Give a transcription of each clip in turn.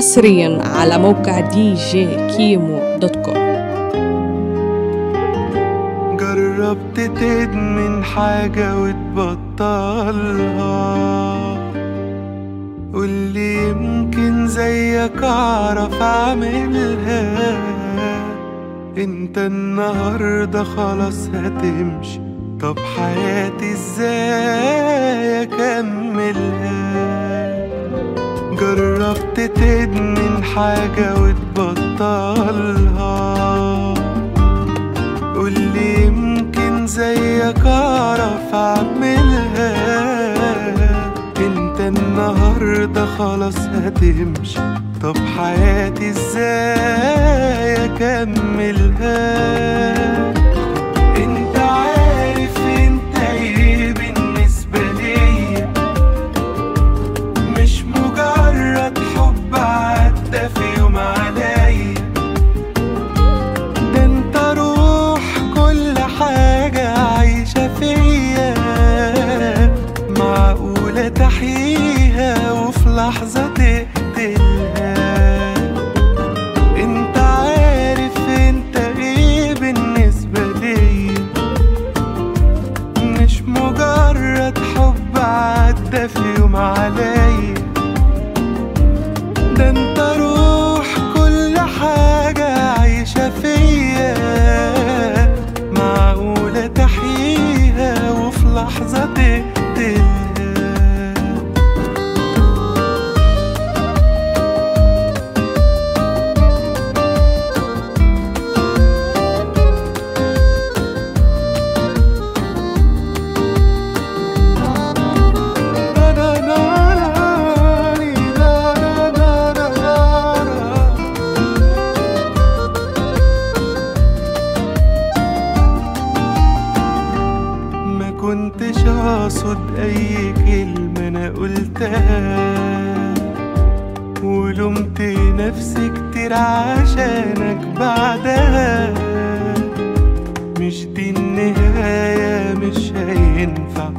حصريا على موقع دي جي كيمو dot com جربت تدمن حاجة وتبطلها. قولي يمكن زيك أعرف أعملها. أنت النهاردة خلاص هتمشي. طب حياتي إزاي اكملها حاجة وتبطلها. قولي يمكن زيك أعرف أعملها. أنت النهاردة خلاص هتمشي. طب حياتي إزاي؟ حب عدى في يوم عليا كنتش اقصد أي كلمة أنا قلتها. ولومت نفسي كتير عشانك بعدها. مش دي النهاية مش هينفع.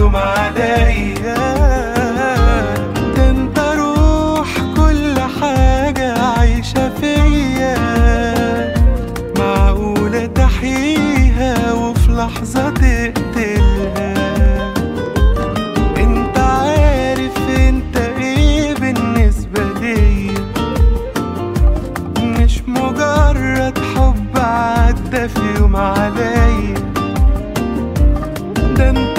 يوم عليا ده انت روح كل حاجة عايشة فيا. معقولة تحييها وفي لحظة تقتلها. انت عارف انت إيه بالنسبة ليا. مش مجرد حب عدى في يوم عليا. ده انت